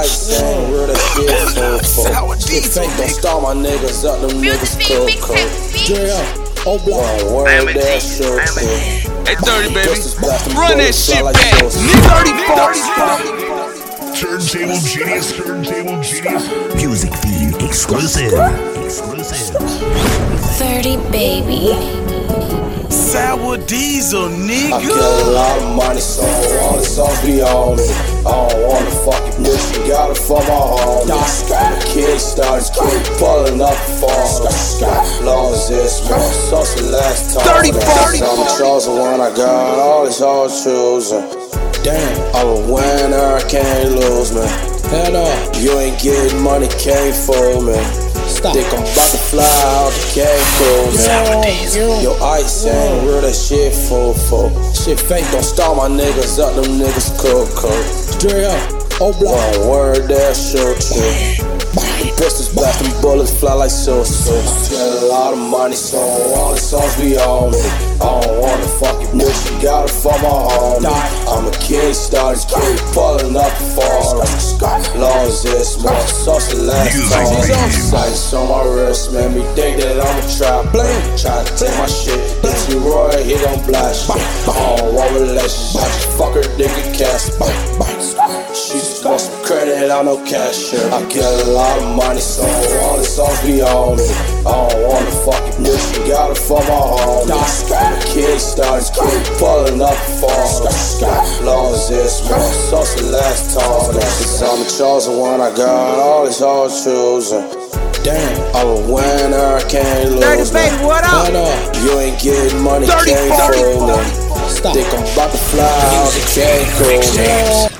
ice ain't real, that shit full full. Shit fake, don't start my niggas up, them niggas cook cook. J.L. O block. One word, that shit cook. Hey, 30, baby. Just as black and Run that shit back. sauce. Nigga, 30 Turntable Genius, Turntable Genius. Music feed exclusive. Exclusive. 30 baby. Sour diesel, I nigga. get a lot of money, so all the songs be on me. I don't wanna fucking bitch, you got it for my homies. The kid starts keep pulling up the phone. Long as this more sauce the last time. 30, 40. I'm chosen when I got all these hard choosing. Damn. I'm a winner, I can't lose, man. Hell no. You ain't getting money, can't fool me. Stop. Think I'm about to fly out the cave cruising. Yo, ice ain't real, that shit full full. Shit fake. Don't start my niggas up, them niggas cook cook. J.L. O block. One word, that shit true. The pistols black and bullets fly like sauce. Get a lot of money, so all the songs be on me. I don't wanna fucking bitch, you got it for my homie. I'm a kid, started keep pulling up the phone. Long as this more sauce the last time. Ice on my wrist, man, me think that I'm a trap. Try to take my shit, it's you Roy, he gon' blast. I don't want some credit, I no cash here. I get a lot of money, so all the songs be on me. I don't wanna fucking bitch, you got it for my homies. The kid starts keep pulling up the phone. Long as this more sauce the last time. Cause I'm the chosen one, I got all these hard choosing. Damn. I'm a winner, I can't lose. 30, baby, what up? Hell no. You ain't getting money, 30, can't 40, fool me. Stop. Think I'm about to fly out the cool.